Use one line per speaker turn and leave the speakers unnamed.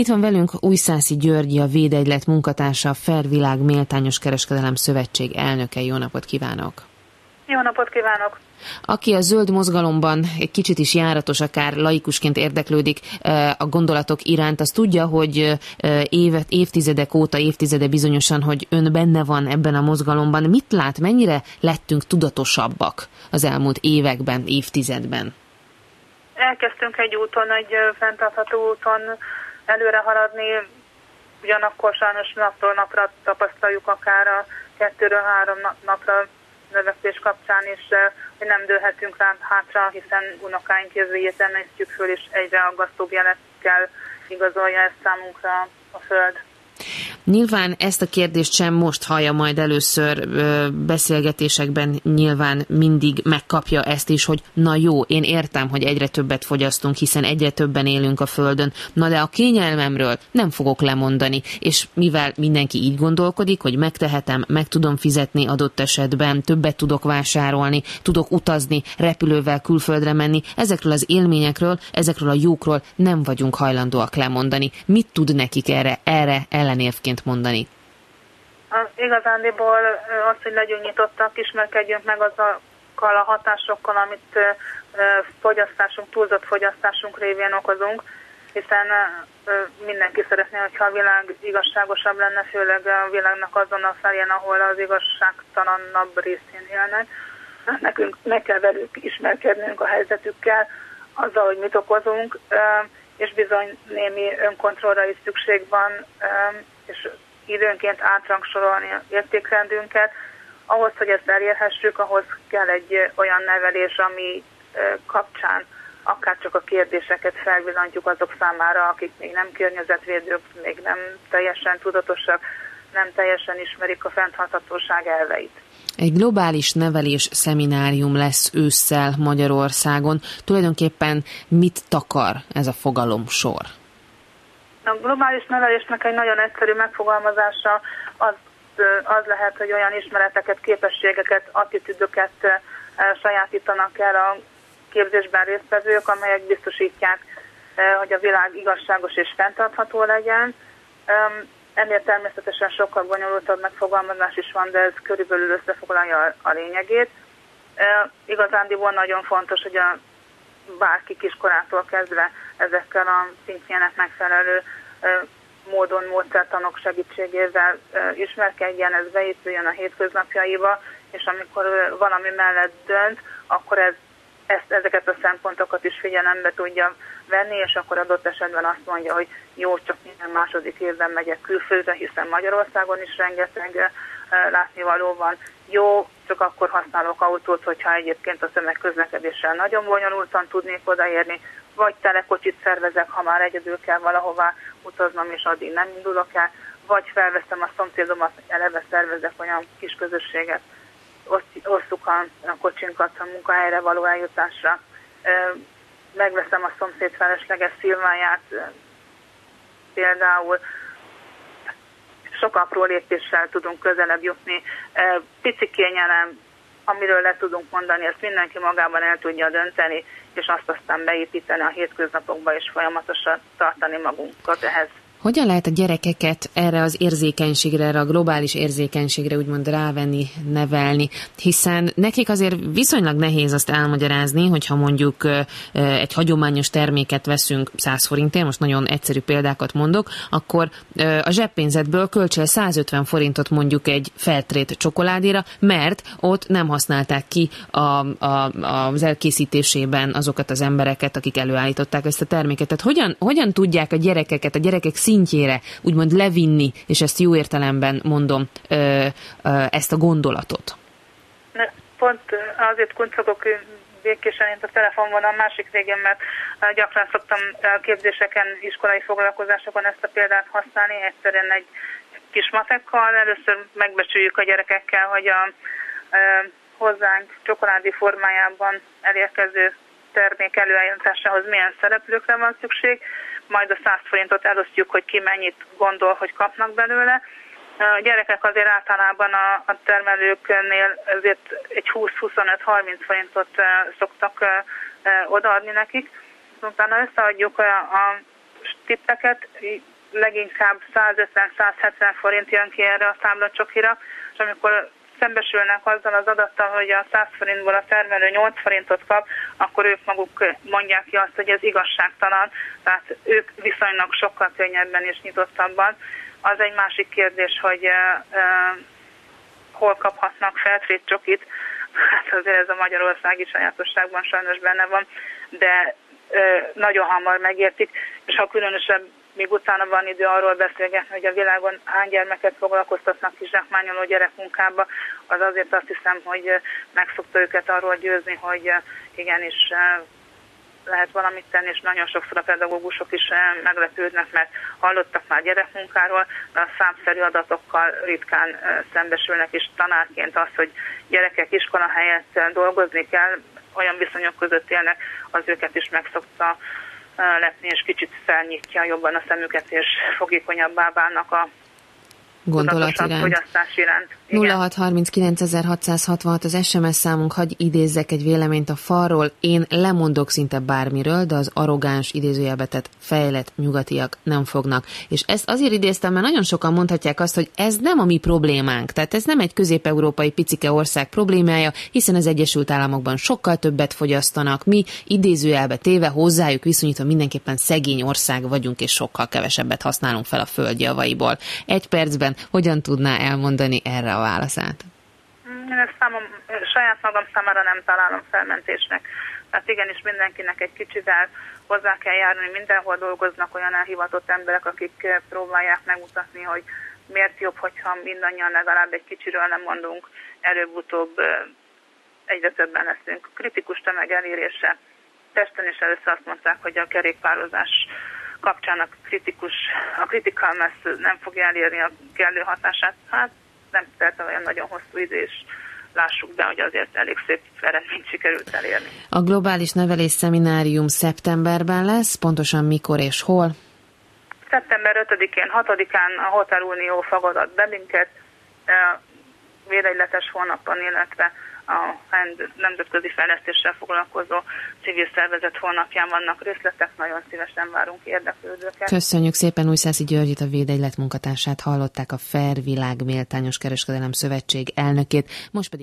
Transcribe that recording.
Itt van velünk Újszászi Györgyi, a Védegylet munkatársa, a Felvilág Méltányos Kereskedelem Szövetség elnöke. Jó napot kívánok!
Jó napot kívánok!
Aki a zöld mozgalomban egy kicsit is járatos, akár laikusként érdeklődik a gondolatok iránt, az tudja, hogy évet, évtizedek óta, évtizede bizonyosan, hogy ön benne van ebben a mozgalomban. Mit lát, mennyire lettünk tudatosabbak az elmúlt években, évtizedben?
Elkezdtünk egy úton, egy fenntartható úton előre haladni, ugyanakkor sajnos napról napra tapasztaljuk akár a kettőről három napra növekvés kapcsán is, hogy nem dőlhetünk rá hátra, hiszen unokáink jövőjét emeljük föl, és egyre aggasztóbb jelekkel igazolja ezt számunkra a Föld.
Nyilván ezt a kérdést sem most hallja majd először beszélgetésekben, nyilván mindig megkapja ezt is, hogy na jó, én értem, hogy egyre többet fogyasztunk, hiszen egyre többen élünk a Földön, na de a kényelmemről nem fogok lemondani, és mivel mindenki így gondolkodik, hogy megtehetem, meg tudom fizetni adott esetben, többet tudok vásárolni, tudok utazni, repülővel külföldre menni, ezekről az élményekről, ezekről a jókról nem vagyunk hajlandóak lemondani. Mit tud nekik erre, erre ellenérvként mit mondani?
Az igazándiból az, hogy legyünk nyitottak, ismerkedjünk meg azokkal a hatásokkal, amit fogyasztásunk, túlzott fogyasztásunk révén okozunk, hiszen mindenki szeretné, hogyha a világ igazságosabb lenne, főleg a világnak azon a felén, ahol az igazságtalanabb részén élnek. Nekünk meg kell velük ismerkednünk a helyzetükkel, azzal, hogy mit okozunk, és bizony némi önkontrollra is szükség van, és időnként átrangsorolni értékrendünket. Ahhoz, hogy ezt elérhessük, ahhoz kell egy olyan nevelés, ami kapcsán akár csak a kérdéseket felvillantjuk azok számára, akik még nem környezetvédők, még nem teljesen tudatosak, nem teljesen ismerik a fenntarthatóság elveit.
Egy globális nevelés szeminárium lesz ősszel Magyarországon. Tulajdonképpen mit takar ez a fogalom sor?
A globális nevelésnek egy nagyon egyszerű megfogalmazása az, az lehet, hogy olyan ismereteket, képességeket, attitűdöket sajátítanak el a képzésben résztvevők, amelyek biztosítják, hogy a világ igazságos és fenntartható legyen. Ennél természetesen sokkal bonyolultabb megfogalmazás is van, de ez körülbelül összefoglalja a lényegét. Igazándiból nagyon fontos, hogy a bárki kiskorától kezdve ezekkel a szintjének megfelelő módon, módszertanok segítségével ismerkedjen, ez beépüljön a hétköznapjaiba, és amikor valami mellett dönt, akkor ez, ezt, ezeket a szempontokat is figyelembe tudja venni, és akkor adott esetben azt mondja, hogy jó, csak minden második évben megyek külföldre, hiszen Magyarországon is rengeteg látnivaló van. Jó, csak akkor használok autót, hogyha egyébként a tömegközlekedéssel nagyon bonyolultan tudnék odaérni, vagy telekocsit szervezek, ha már egyedül kell valahová utaznom, és addig nem indulok el, vagy felveszem a szomszédomat, eleve szervezek olyan kis közösséget, osztuk a, a kocsinkat a munkahelyre való eljutásra, megveszem a szomszéd felesleges szilváját, például sok apró lépéssel tudunk közelebb jutni. Pici kényelem, amiről le tudunk mondani, ezt mindenki magában el tudja dönteni, és azt aztán beépíteni a hétköznapokba, és folyamatosan tartani magunkat ehhez.
Hogyan lehet a gyerekeket erre az érzékenységre, erre a globális érzékenységre úgymond rávenni, nevelni? Hiszen nekik azért viszonylag nehéz azt elmagyarázni, hogyha mondjuk egy hagyományos terméket veszünk 100 forintért, most nagyon egyszerű példákat mondok, akkor a zseppénzetből költsél 150 forintot mondjuk egy feltrét csokoládéra, mert ott nem használták ki a, a, az elkészítésében azokat az embereket, akik előállították ezt a terméket. Tehát hogyan, hogyan tudják a gyerekeket, a gyerekek szintjére úgymond levinni, és ezt jó értelemben mondom, ezt a gondolatot?
Pont azért kuncogok békésen itt a telefonban a másik végén, mert gyakran szoktam képzéseken, iskolai foglalkozásokon ezt a példát használni, egyszerűen egy kis matekkal. Először megbecsüljük a gyerekekkel, hogy a hozzánk csokoládé formájában elérkező termék előállításához milyen szereplőkre van szükség, majd a 100 forintot elosztjuk, hogy ki mennyit gondol, hogy kapnak belőle. A gyerekek azért általában a, a termelőknél azért egy 20-25-30 forintot szoktak odaadni nekik. Utána összeadjuk a, a tippeket, leginkább 150-170 forint jön ki erre a számlacsokira, és amikor szembesülnek azzal az adattal, hogy a 100 forintból a termelő 8 forintot kap, akkor ők maguk mondják ki azt, hogy ez igazságtalan, tehát ők viszonylag sokkal könnyebben és nyitottabban. Az egy másik kérdés, hogy uh, uh, hol kaphatnak feltrét csokit, hát azért ez a magyarországi sajátosságban sajnos benne van, de uh, nagyon hamar megértik, és ha különösebb még utána van idő arról beszélgetni, hogy a világon hány gyermeket foglalkoztatnak kizsákmányoló gyerekmunkába, az azért azt hiszem, hogy meg szokta őket arról győzni, hogy igenis lehet valamit tenni, és nagyon sokszor a pedagógusok is meglepődnek, mert hallottak már gyerekmunkáról, de a számszerű adatokkal ritkán szembesülnek, és tanárként az, hogy gyerekek iskola helyett dolgozni kell, olyan viszonyok között élnek, az őket is megszokta lepni, és kicsit felnyitja jobban a szemüket, és fogékonyabbá válnak a
gondolat iránt.
iránt.
0639.666 az SMS számunk, hagy idézzek egy véleményt a falról. Én lemondok szinte bármiről, de az arrogáns idézőjelbetet fejlett nyugatiak nem fognak. És ezt azért idéztem, mert nagyon sokan mondhatják azt, hogy ez nem a mi problémánk. Tehát ez nem egy közép-európai picike ország problémája, hiszen az Egyesült Államokban sokkal többet fogyasztanak. Mi idézőjelbe téve hozzájuk viszonyítva mindenképpen szegény ország vagyunk, és sokkal kevesebbet használunk fel a föld javaiból. Egy percben hogyan tudná elmondani erre a válaszát?
Én ezt számom, saját magam számára nem találom felmentésnek. Tehát igenis mindenkinek egy kicsivel hozzá kell járni, mindenhol dolgoznak olyan elhivatott emberek, akik próbálják megmutatni, hogy miért jobb, hogyha mindannyian legalább egy kicsiről nem mondunk, előbb-utóbb egyre többen leszünk. Kritikus tömeg elérése. Testen is először azt mondták, hogy a kerékpározás kapcsán a kritikus, a critical mass nem fogja elérni a kellő hatását. Hát nem telt olyan nagyon hosszú idő, és lássuk be, hogy azért elég szép eredményt sikerült elérni.
A globális nevelés szeminárium szeptemberben lesz, pontosan mikor és hol?
Szeptember 5-én, 6-án a Hotel Unió fogadott bennünket, védegyletes hónapon, illetve a nemzetközi fejlesztéssel foglalkozó civil szervezet honlapján vannak részletek, nagyon szívesen várunk érdeklődőket.
Köszönjük szépen Újszászi Györgyit, a Védegylet munkatársát hallották a Fair Világ Méltányos Kereskedelem Szövetség elnökét, most pedig